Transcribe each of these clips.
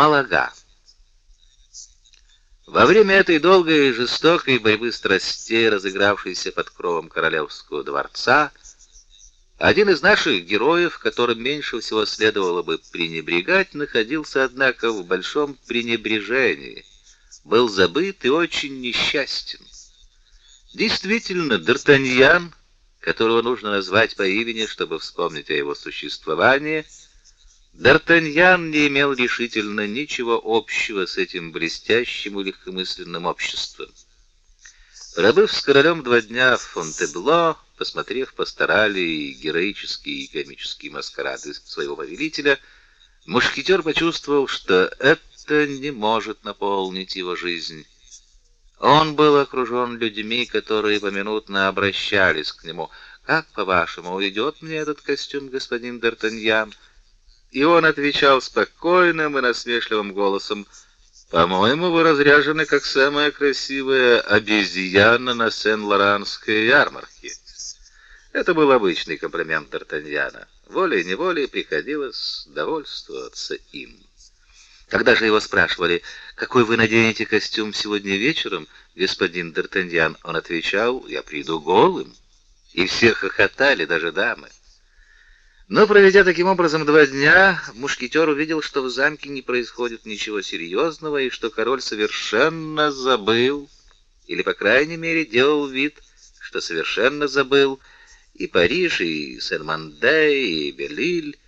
Малага. Во время этой долгой и жестокой борьбы страстей, разыгравшейся под кровом королевского дворца, один из наших героев, которым меньше всего следовало бы пренебрегать, находился однако в большом пренебрежении, был забыт и очень несчастен. Действительно, Д'Артаньян, которого нужно назвать по имени, чтобы вспомнить о его существовании, Д'Артаньян не имел решительно ничего общего с этим блестящим и легкомысленным обществом. Пробыв с королем два дня в Фонтебло, посмотрев постарали и героические и комические маскарады своего повелителя, мушкетер почувствовал, что это не может наполнить его жизнь. Он был окружен людьми, которые поминутно обращались к нему. «Как, по-вашему, уйдет мне этот костюм, господин Д'Артаньян?» И он отвечал спокойным и насмешливым голосом, «По-моему, вы разряжены, как самая красивая обезьяна на Сен-Лоранской ярмарке». Это был обычный комплимент Д'Артаньяна. Волей-неволей приходилось довольствоваться им. Когда же его спрашивали, какой вы наденете костюм сегодня вечером, господин Д'Артаньян, он отвечал, я приду голым. И все хохотали, даже дамы. Но проведя таким образом два дня, мушкетер увидел, что в замке не происходит ничего серьезного и что король совершенно забыл, или по крайней мере делал вид, что совершенно забыл и Париж, и Сен-Манде, и Белиль,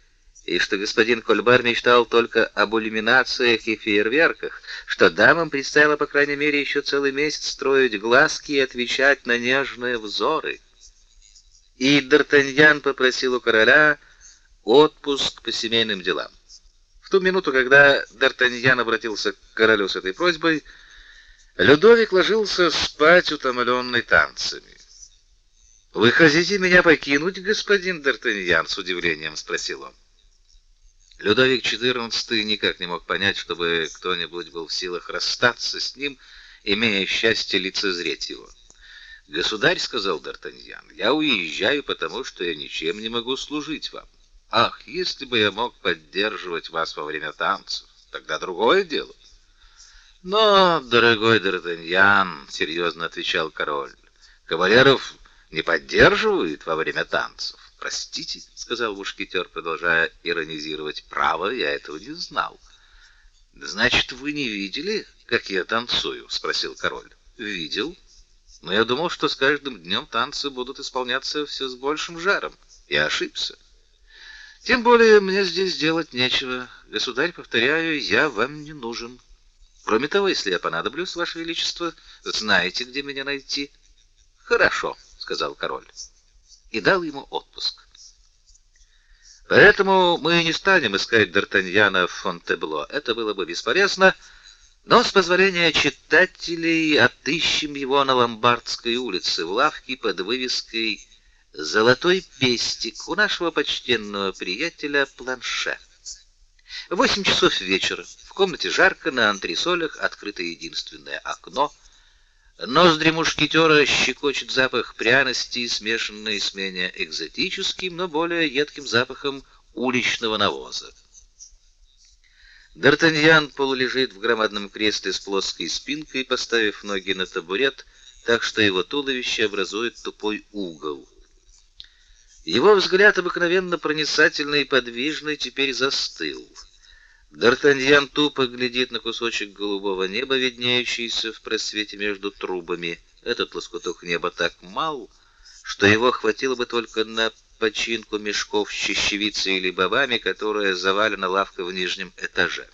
и что господин Кольбар мечтал только об иллюминациях и фейерверках, что дамам предстояло по крайней мере еще целый месяц строить глазки и отвечать на нежные взоры. И Д'Артаньян попросил у короля отпуск по семейным делам. В ту минуту, когда Д'Артаньян обратился к королю с этой просьбой, Людовик ложился спать утомленный танцами. «Вы хотите меня покинуть, господин Д'Артаньян?» — с удивлением спросил он. Людовик XIV никак не мог понять, чтобы кто-нибудь был в силах расстаться с ним, имея счастье лицезреть его. «Государь», — сказал Д'Артаньян, — «я уезжаю, потому что я ничем не могу служить вам. Ах, если бы я мог поддерживать вас во время танцев, тогда другое дело. Но, дорогой Д'Артаньян, серьезно отвечал король, кавалеров не поддерживают во время танцев. Простите, сказал мушкетер, продолжая иронизировать. Право, я этого не знал. Значит, вы не видели, как я танцую, спросил король. Видел. Но я думал, что с каждым днем танцы будут исполняться все с большим жаром. Я ошибся. Тем более мне здесь делать нечего. Государь, повторяю, я вам не нужен. Кроме того, если я понадоблюсь, ваше величество, знаете, где меня найти. Хорошо, сказал король. И дал ему отпуск. Поэтому мы не станем искать Д'Артаньяна в Фонтебло. Это было бы бесполезно. Но с позволения читателей отыщем его на Ломбардской улице в лавке под вывеской Золотой пестик у нашего почтенного приятеля Планше. Восемь часов вечера. В комнате жарко, на антресолях открыто единственное окно. Ноздри мушкетера щекочет запах пряностей, смешанный с менее экзотическим, но более едким запахом уличного навоза. Д'Артаньян полулежит в громадном кресле с плоской спинкой, поставив ноги на табурет, так что его туловище образует тупой угол. Его взгляд, обыкновенно проницательный и подвижный, теперь застыл. Д'Артаньян тупо глядит на кусочек голубого неба, виднеющийся в просвете между трубами. Этот лоскуток неба так мал, что его хватило бы только на починку мешков с чищевицей или бобами, которая завалена лавка в нижнем этаже.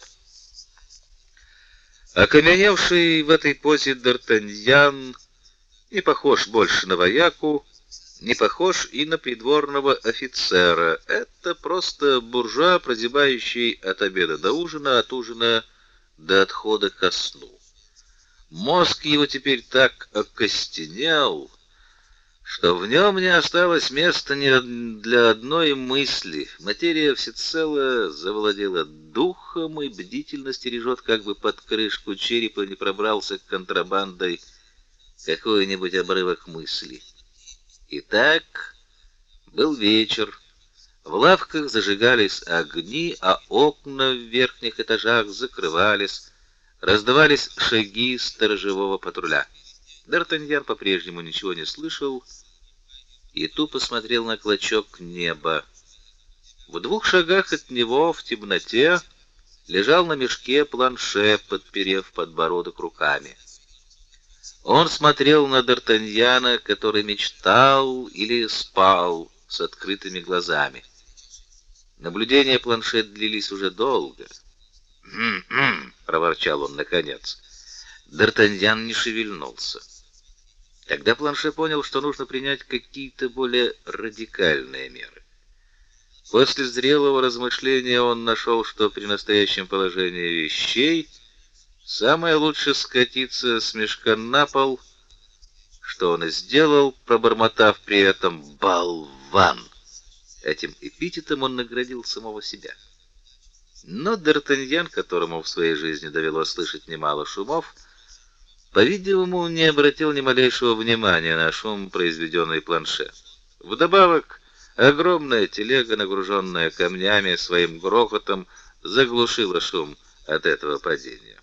Окаменевший в этой позе Д'Артаньян не похож больше на вояку, не похож и на придворного офицера. Это просто буржуа, прозябающий от обеда до ужина, от ужина до отхода ко сну. Мозг его теперь так окостенел, что в нем не осталось места ни для одной мысли. Материя всецело завладела духом и бдительно стережет, как бы под крышку черепа не пробрался контрабандой какой-нибудь обрывок мысли. Итак, был вечер. В лавках зажигались огни, а окна в верхних этажах закрывались, раздавались шаги сторожевого патруля. Д'Артаньян по-прежнему ничего не слышал и тупо смотрел на клочок неба. В двух шагах от него в темноте лежал на мешке планше, подперев подбородок руками. Он смотрел на Д'Артаньяна, который мечтал или спал с открытыми глазами. Наблюдения планшет длились уже долго. «Хм-хм», — проворчал он наконец. Д'Артаньян не шевельнулся. Тогда планшет понял, что нужно принять какие-то более радикальные меры. После зрелого размышления он нашел, что при настоящем положении вещей самое лучшее скатиться с мешка на пол, что он и сделал, пробормотав при этом «болван». Этим эпитетом он наградил самого себя. Но Д'Артаньян, которому в своей жизни довелось слышать немало шумов, по-видимому, не обратил ни малейшего внимания на шум, произведенный планше. Вдобавок, огромная телега, нагруженная камнями, своим грохотом заглушила шум от этого падения.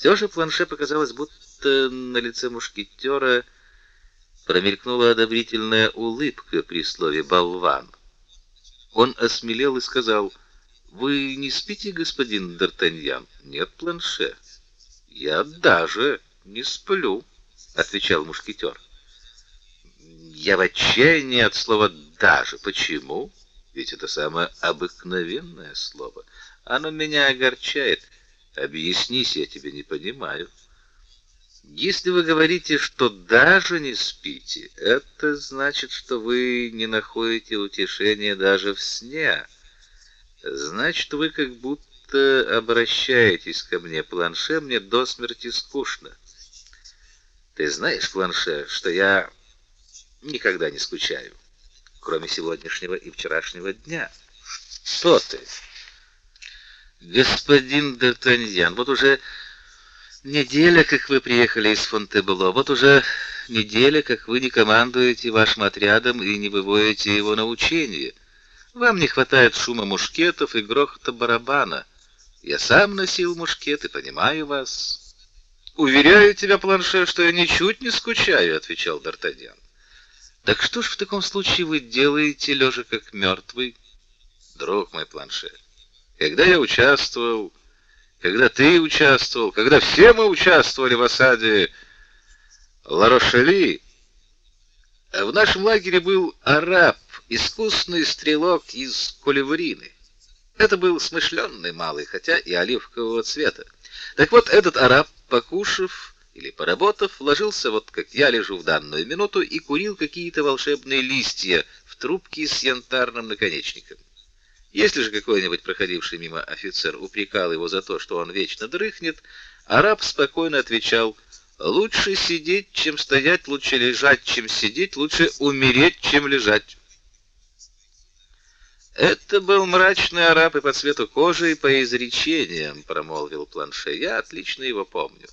Все же планше показалось, будто на лице мушкетера промелькнула одобрительная улыбка при слове «болван». Он осмелел и сказал: "Вы не спите, господин Д'Артаньян?" "Нет, планше. Я даже не сплю", отвечал мушкетер. "Я в отчаянии от слова даже. Почему? Ведь это самое обыкновенное слово. Оно меня огорчает. Объяснись, я тебя не понимаю". Если вы говорите, что даже не спите, это значит, что вы не находите утешения даже в сне. Значит, вы как будто обращаетесь ко мне, Планше, мне до смерти скучно. Ты знаешь, Планше, что я никогда не скучаю, кроме сегодняшнего и вчерашнего дня. Что ты? Господин Д'Артаньян, вот уже Неделя, как вы приехали из Фонтебло. Вот уже неделя, как вы не командуете вашим отрядом и не выводите его на учение. Вам не хватает шума мушкетов и грохота барабана. Я сам носил мушкеты, понимаю вас. Уверяю тебя, планше, что я ничуть не скучаю, отвечал Д'Артаньян. Так что ж в таком случае вы делаете, лежа как мертвый? Друг мой планше, когда я участвовал когда ты участвовал, когда все мы участвовали в осаде Ларошели, в нашем лагере был араб, искусный стрелок из Колеврины. Это был смышленный малый, хотя и оливкового цвета. Так вот, этот араб, покушав или поработав, ложился вот как я лежу в данную минуту и курил какие-то волшебные листья в трубке с янтарным наконечником. Если же какой-нибудь проходивший мимо офицер упрекал его за то, что он вечно дрыхнет, араб спокойно отвечал: "Лучше сидеть, чем стоять, лучше лежать, чем сидеть, лучше умереть, чем лежать". Это был мрачный араб и по цвету кожи, и по изречениям, промолвил Планше. Я отлично его помню.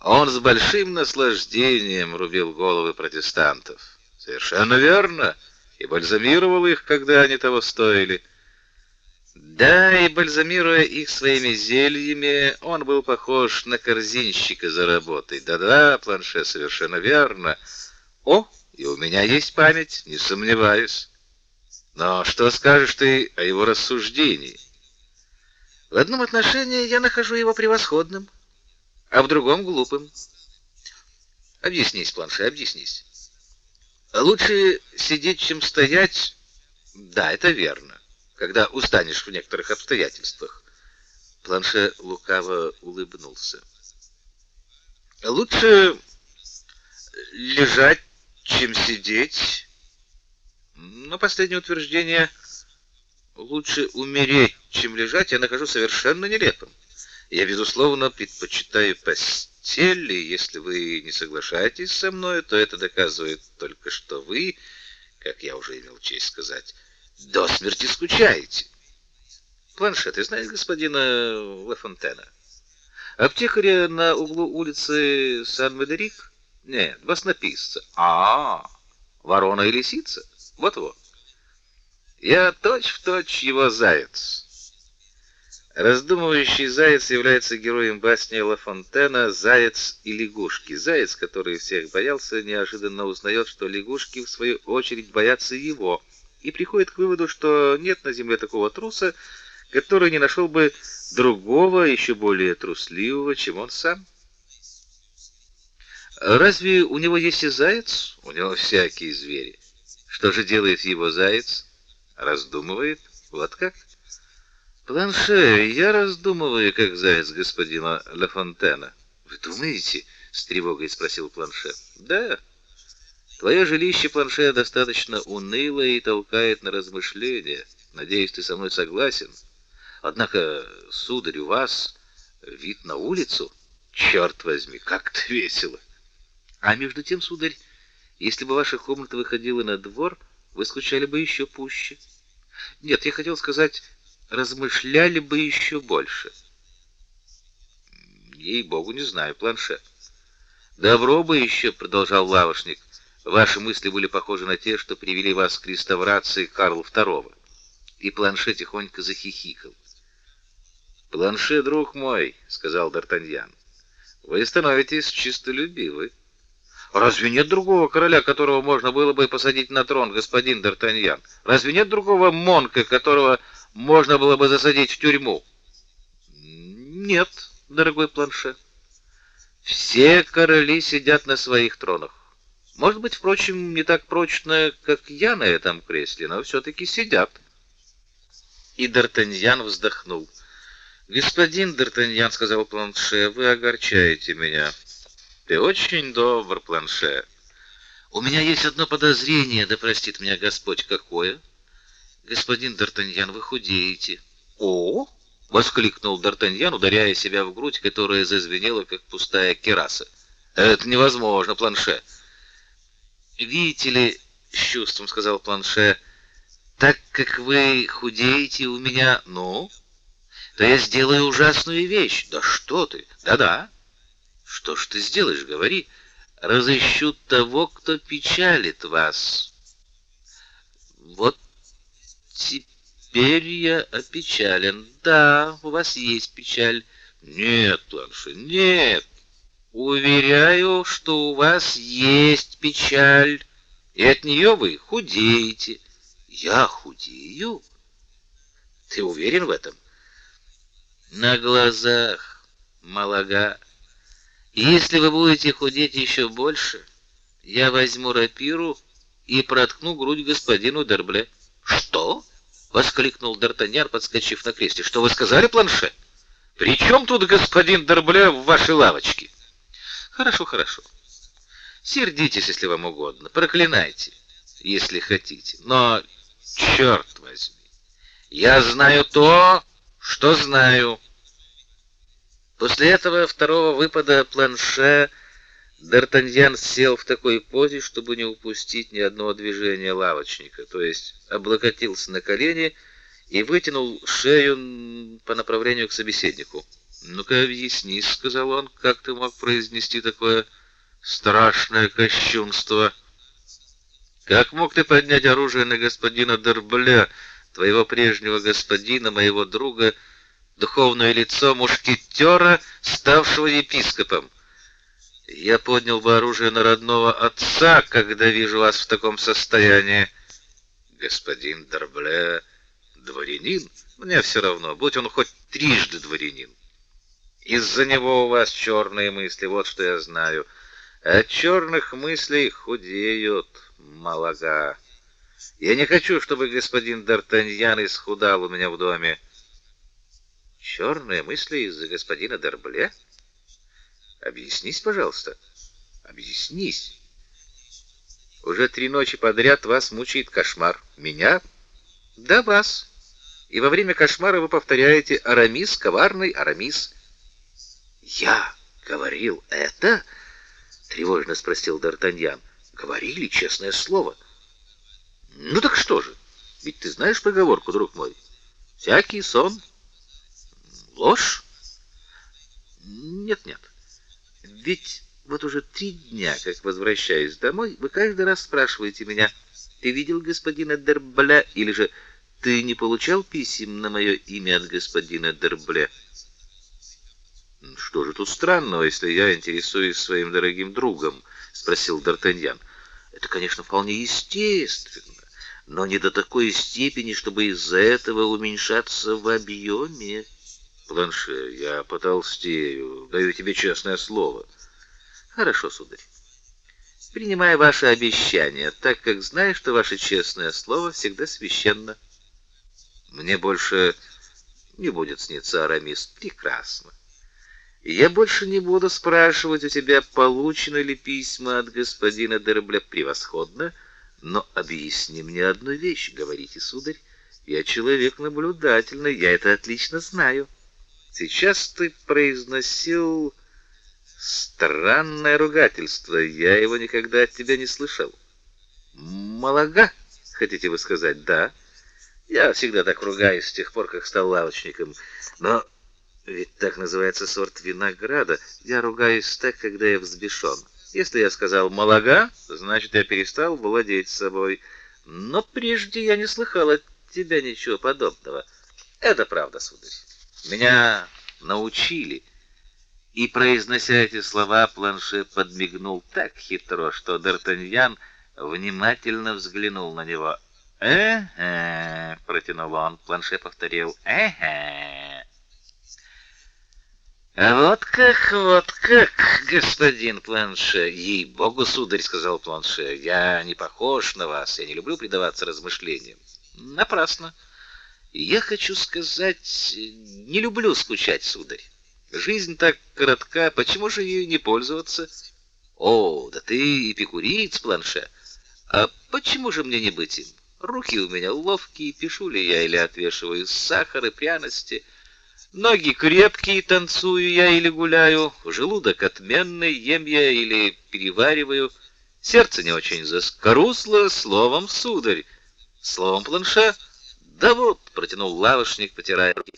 Он с большим наслаждением рубил головы протестантов. Совершенно верно, и бальзамировал их, когда они того стоили. Да, и бальзамируя их своими зельями, он был похож на корзинщика за работой. Да-да, планше совершенно верно. О, и у меня есть память, не сомневаюсь. Но что скажешь ты о его рассуждении? В одном отношении я нахожу его превосходным, а в другом глупым. Объяснись, планше, объяснись. Лучше сидеть, чем стоять. Да, это верно когда устанешь в некоторых обстоятельствах. Планше лукаво улыбнулся. Лучше лежать, чем сидеть. Но последнее утверждение лучше умереть, чем лежать, я нахожу совершенно нелепым. Я безусловно предпочитаю постель, и если вы не соглашаетесь со мной, то это доказывает только что вы, как я уже имел честь сказать, до смерти скучаете. Планшет, ты знаешь господина Лафонтена? Аптекаря на углу улицы Сан-Медерик? Нет, баснописца. А, -а, -а ворона и лисица. Вот-вот. Я точь-в-точь точь его заяц. Раздумывающий заяц является героем басни Ла Фонтена «Заяц и лягушки». Заяц, который всех боялся, неожиданно узнает, что лягушки, в свою очередь, боятся его, и приходит к выводу, что нет на земле такого труса, который не нашел бы другого, еще более трусливого, чем он сам. Разве у него есть и заяц? У него всякие звери. Что же делает его заяц? Раздумывает. Вот как? Планше, я раздумываю, как заяц господина Ла Фонтена. Вы думаете? С тревогой спросил Планше. Да. Твое жилище, Планше, достаточно уныло и толкает на размышления. Надеюсь, ты со мной согласен. Однако, сударь, у вас вид на улицу. Черт возьми, как-то весело. А между тем, сударь, если бы ваша комната выходила на двор, вы скучали бы еще пуще. Нет, я хотел сказать, размышляли бы еще больше. Ей-богу, не знаю, планшет. Добро бы еще, продолжал лавошник. Ваши мысли были похожи на те, что привели вас к реставрации Карла II. И планшет тихонько захихикал. Планшет, друг мой, сказал Д'Артаньян. Вы становитесь чистолюбивы. Разве нет другого короля, которого можно было бы посадить на трон, господин Д'Артаньян? Разве нет другого монка, которого можно было бы засадить в тюрьму? Нет, дорогой планше. Все короли сидят на своих тронах. Может быть, впрочем, не так прочно, как я на этом кресле, но все таки сидят. И Д'Артаньян вздохнул. Господин Д'Артаньян сказал планше, вы огорчаете меня. Ты очень добр, планше. У меня есть одно подозрение, да простит меня Господь, какое? Господин Д'Артаньян, вы худеете. О! воскликнул Д'Артаньян, ударяя себя в грудь, которая зазвенела как пустая кераса. Это невозможно, планше. Видите ли, с чувством сказал планше, так как вы худеете у меня, ну, то я сделаю ужасную вещь. Да что ты? Да-да. Что ж ты сделаешь, говори. Разыщу того, кто печалит вас. Вот теперь я опечален. Да, у вас есть печаль. Нет, Планше, нет. Уверяю, что у вас есть печаль, и от нее вы худеете. Я худею? Ты уверен в этом? На глазах, малага. Если вы будете худеть еще больше, я возьму рапиру и проткну грудь господину Дербле. Что? воскликнул Д'Артаньян, подскочив на кресле. Что вы сказали, планше? При чем тут господин Дербле в вашей лавочке? Хорошо, хорошо. Сердитесь, если вам угодно, проклинайте, если хотите. Но черт возьми, я знаю то, что знаю. После этого второго выпада планше Д'Артаньян сел в такой позе, чтобы не упустить ни одного движения лавочника, то есть облокотился на колени и вытянул шею по направлению к собеседнику. "Ну-ка, объясни", сказал он, "как ты мог произнести такое страшное кощунство? Как мог ты поднять оружие на господина Дербля, твоего прежнего господина, моего друга, духовное лицо мушкетера, ставшего епископом?" Я поднял бы оружие на родного отца, когда вижу вас в таком состоянии. Господин Д'Арбле дворянин, мне все равно, будь он хоть трижды дворянин. Из-за него у вас черные мысли, вот что я знаю. От черных мыслей худеют малага. Я не хочу, чтобы господин Д'Артаньян исхудал у меня в доме. Черные мысли из-за господина Д'Арбле? Объяснись, пожалуйста. Объяснись. Уже три ночи подряд вас мучает кошмар. Меня? Да вас. И во время кошмара вы повторяете «Арамис, коварный Арамис». Я говорил это? Тревожно спросил Д'Артаньян. Говорили, честное слово. Ну так что же? Ведь ты знаешь поговорку, друг мой. Всякий сон ложь? Нет-нет. Ведь вот уже три дня, как возвращаюсь домой, вы каждый раз спрашиваете меня: "Ты видел господина Дербля или же Ты не получал писем на мое имя от господина Дербле? Что же тут странного, если я интересуюсь своим дорогим другом, спросил Д'Артаньян. Это, конечно, вполне естественно, но не до такой степени, чтобы из-за этого уменьшаться в объеме. Планше, я потолстею, даю тебе честное слово. Хорошо, сударь. Принимаю ваше обещание, так как знаю, что ваше честное слово всегда священно. Мне больше не будет сниться Арамис. Прекрасно. Я больше не буду спрашивать у тебя, получены ли письма от господина Дербля. Превосходно. Но объясни мне одну вещь, говорите, сударь. Я человек наблюдательный, я это отлично знаю. Сейчас ты произносил странное ругательство. Я его никогда от тебя не слышал. Малага, хотите вы сказать? Да. Я всегда так ругаюсь с тех пор, как стал лавочником. Но ведь так называется сорт винограда. Я ругаюсь так, когда я взбешен. Если я сказал «малага», значит, я перестал владеть собой. Но прежде я не слыхал от тебя ничего подобного. Это правда, сударь. Меня научили. И произнося эти слова, Планше подмигнул так хитро, что Д'Артаньян внимательно взглянул на него. «Э-э», — протянул он, Планше повторил «э-э». А вот как, вот как, господин Планше. Ей-богу, сударь, сказал Планше, я не похож на вас, я не люблю предаваться размышлениям. Напрасно. Я хочу сказать, не люблю скучать, сударь. Жизнь так коротка, почему же ею не пользоваться? О, да ты эпикуриец, Планше. А почему же мне не быть им? Руки у меня ловкие, пишу ли я или отвешиваю сахар и пряности — Ноги крепкие, танцую я или гуляю, желудок отменный, ем я или перевариваю. Сердце не очень заскорусло, словом, сударь. Словом, планша. Да вот, протянул лавочник, потирая руки.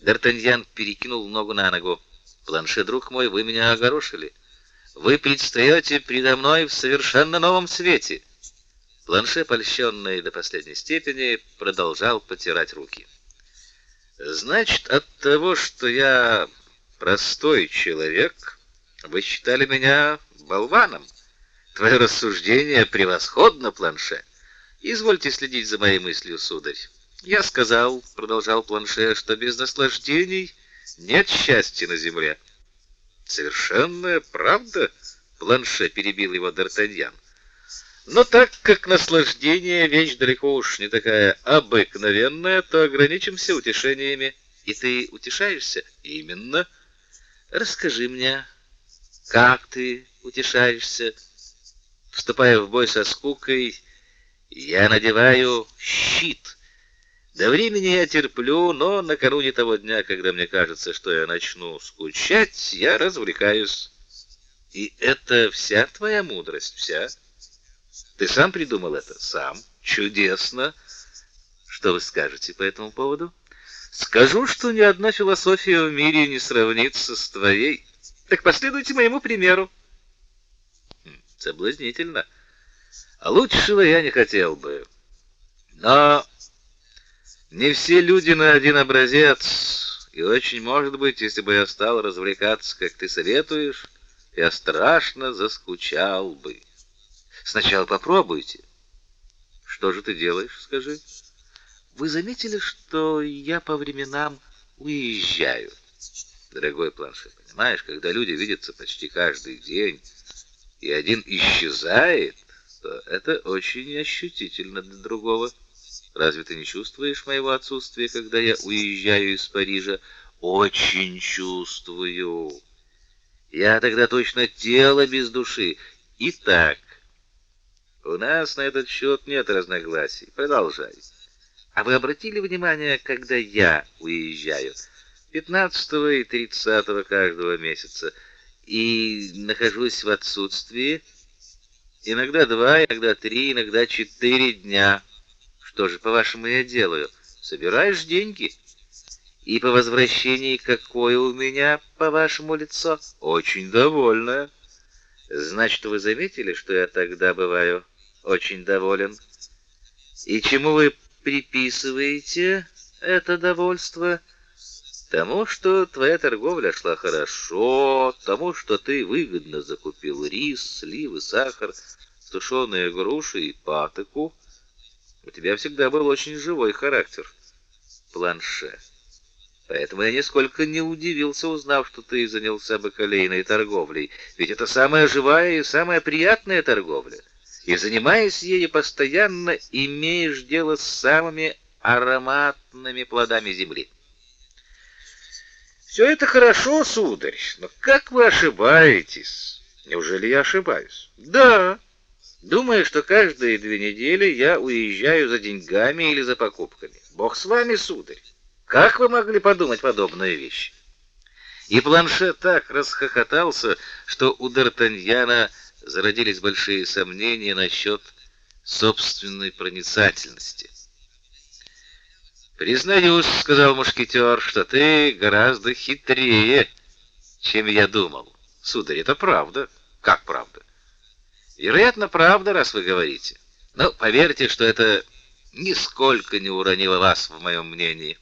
Д'Артаньян перекинул ногу на ногу. Планше, друг мой, вы меня огорошили. Вы предстаете передо мной в совершенно новом свете. Планше, польщенный до последней степени, продолжал потирать руки. Значит, от того, что я простой человек, вы считали меня болваном. Твое рассуждение превосходно, Планше. Извольте следить за моей мыслью, сударь. Я сказал, продолжал Планше, что без наслаждений нет счастья на земле. Совершенная правда, Планше перебил его Д'Артаньян. Но так как наслаждение вещь далеко уж не такая обыкновенная, то ограничимся утешениями. И ты утешаешься? Именно. Расскажи мне, как ты утешаешься? Вступая в бой со скукой, я надеваю щит. До времени я терплю, но накануне того дня, когда мне кажется, что я начну скучать, я развлекаюсь. И это вся твоя мудрость, вся? Ты сам придумал это? Сам. Чудесно. Что вы скажете по этому поводу? Скажу, что ни одна философия в мире не сравнится с твоей. Так последуйте моему примеру. Хм, соблазнительно. А лучшего я не хотел бы. Но не все люди на один образец. И очень может быть, если бы я стал развлекаться, как ты советуешь, я страшно заскучал бы. Сначала попробуйте. Что же ты делаешь, скажи? Вы заметили, что я по временам уезжаю? Дорогой планшет, понимаешь, когда люди видятся почти каждый день, и один исчезает, то это очень ощутительно для другого. Разве ты не чувствуешь моего отсутствия, когда я уезжаю из Парижа? Очень чувствую. Я тогда точно тело без души. Итак, у нас на этот счет нет разногласий. Продолжай. А вы обратили внимание, когда я уезжаю? 15 и 30 каждого месяца и нахожусь в отсутствии иногда два, иногда три, иногда четыре дня. Что же, по-вашему, я делаю? Собираешь деньги? И по возвращении какое у меня, по-вашему, лицо? Очень довольное. Значит, вы заметили, что я тогда бываю очень доволен. И чему вы приписываете это довольство тому, что твоя торговля шла хорошо, тому, что ты выгодно закупил рис, сливы, сахар, сушеные груши и патоку. У тебя всегда был очень живой характер, планше. Поэтому я нисколько не удивился, узнав, что ты занялся бакалейной торговлей, ведь это самая живая и самая приятная торговля. И занимаясь ею постоянно, имеешь дело с самыми ароматными плодами земли. Все это хорошо, сударь, но как вы ошибаетесь? Неужели я ошибаюсь? Да. Думаю, что каждые две недели я уезжаю за деньгами или за покупками. Бог с вами, сударь. Как вы могли подумать подобную вещь? И планшет так расхохотался, что у Д'Артаньяна зародились большие сомнения насчет собственной проницательности. «Признаюсь, — сказал мушкетер, — что ты гораздо хитрее, чем я думал. Сударь, это правда. Как правда? Вероятно, правда, раз вы говорите. Но поверьте, что это нисколько не уронило вас в моем мнении.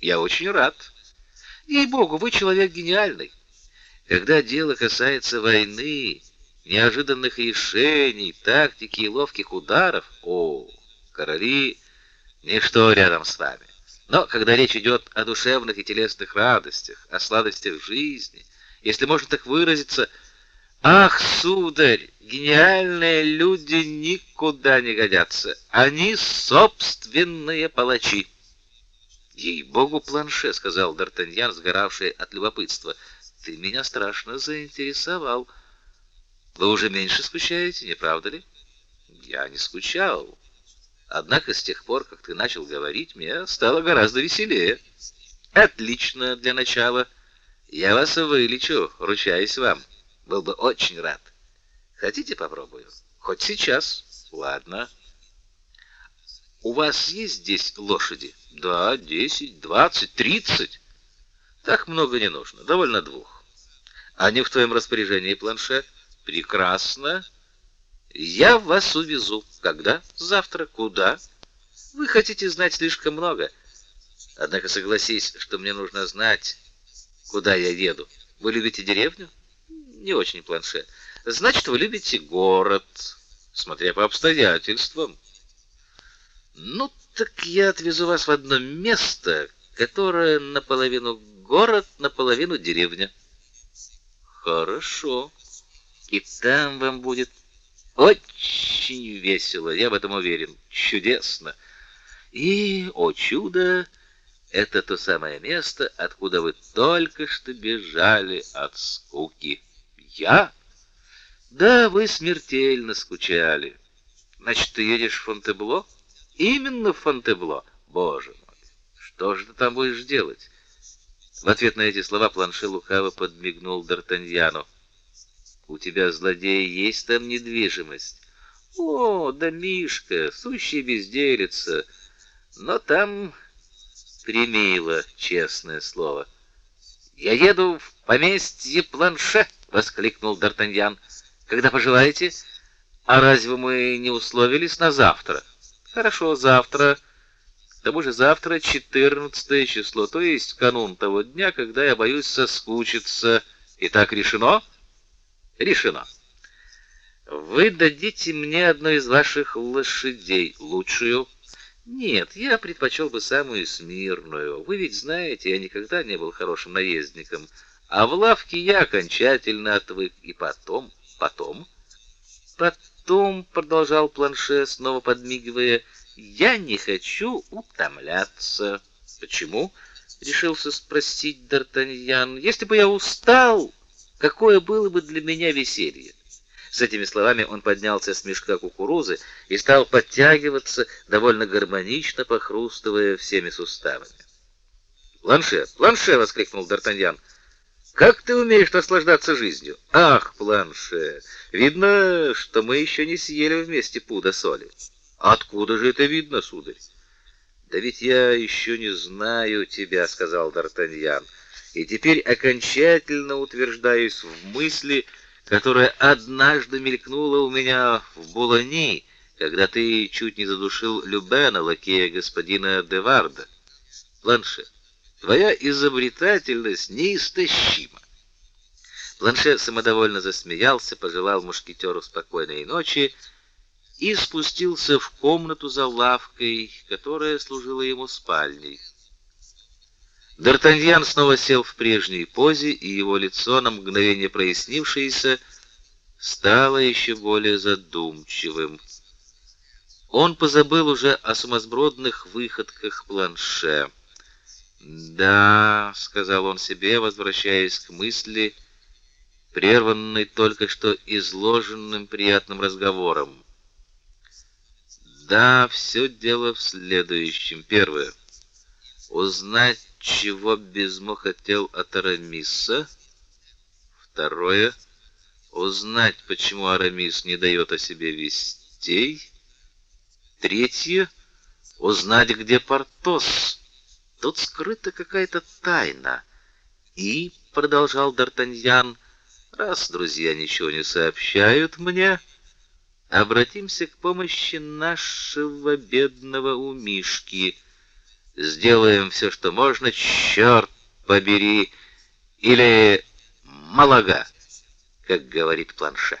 Я очень рад. Ей-богу, вы человек гениальный. Когда дело касается войны, неожиданных решений, тактики и ловких ударов, о, короли ничто рядом с вами. Но когда речь идет о душевных и телесных радостях, о сладостях жизни, если можно так выразиться, ах, сударь, гениальные люди никуда не годятся. Они собственные палачи. Ей-богу, планше, сказал Д'Артаньян, сгоравший от любопытства. Ты меня страшно заинтересовал. Вы уже меньше скучаете, не правда ли? Я не скучал. Однако с тех пор, как ты начал говорить, мне стало гораздо веселее. Отлично для начала. Я вас вылечу, ручаюсь вам. Был бы очень рад. Хотите попробую? Хоть сейчас. Ладно. У вас есть здесь лошади? Да, десять, двадцать, тридцать. Так много не нужно, довольно двух. Они в твоем распоряжении, планшет? Прекрасно. Я вас увезу. Когда? Завтра. Куда? Вы хотите знать слишком много. Однако согласись, что мне нужно знать, куда я еду. Вы любите деревню? Не очень планше. Значит, вы любите город, смотря по обстоятельствам. Ну, так я отвезу вас в одно место, которое наполовину город, наполовину деревня. Хорошо. И там вам будет очень весело, я в этом уверен. Чудесно. И, о чудо, это то самое место, откуда вы только что бежали от скуки. Я? Да, вы смертельно скучали. Значит, ты едешь в Фонтебло? Именно в Фонтебло. Боже мой, что же ты там будешь делать? В ответ на эти слова Планше лукаво подмигнул Д'Артаньяну. У тебя, злодей, есть там недвижимость. О, да Мишка, сущая безделица. Но там примило, честное слово. Я еду в поместье Планше, воскликнул Д'Артаньян. Когда пожелаете? А разве мы не условились на завтра? Хорошо, завтра. К тому завтра 14 число, то есть канун того дня, когда я боюсь соскучиться. И так решено? Решено. Вы дадите мне одну из ваших лошадей, лучшую. Нет, я предпочел бы самую смирную. Вы ведь знаете, я никогда не был хорошим наездником, а в лавке я окончательно отвык. И потом, потом, потом, продолжал Планше, снова подмигивая, я не хочу утомляться. Почему? решился спросить Д'Артаньян. Если бы я устал, Какое было бы для меня веселье. С этими словами он поднялся с мешка кукурузы и стал подтягиваться, довольно гармонично похрустывая всеми суставами. "Планше, планше!" воскликнул Д'Артаньян. "Как ты умеешь наслаждаться жизнью? Ах, планше! Видно, что мы еще не съели вместе пуда соли. Откуда же это видно, сударь?" "Да ведь я еще не знаю тебя", сказал Д'Артаньян и теперь окончательно утверждаюсь в мысли, которая однажды мелькнула у меня в Булани, когда ты чуть не задушил Любена, лакея господина Деварда. Планше, твоя изобретательность неистощима. Планше самодовольно засмеялся, пожелал мушкетеру спокойной ночи и спустился в комнату за лавкой, которая служила ему спальней. Д'Артаньян снова сел в прежней позе, и его лицо, на мгновение прояснившееся, стало еще более задумчивым. Он позабыл уже о сумасбродных выходках планше. "Да", сказал он себе, возвращаясь к мысли, прерванной только что изложенным приятным разговором. Да, все дело в следующем. Первое узнать, чего Безмо хотел от Арамиса. Второе узнать, почему Арамис не дает о себе вестей. Третье узнать, где Портос. Тут скрыта какая-то тайна. И продолжал Д'Артаньян, раз друзья ничего не сообщают мне, обратимся к помощи нашего бедного умишки сделаем все, что можно, черт побери, или малага, как говорит планше.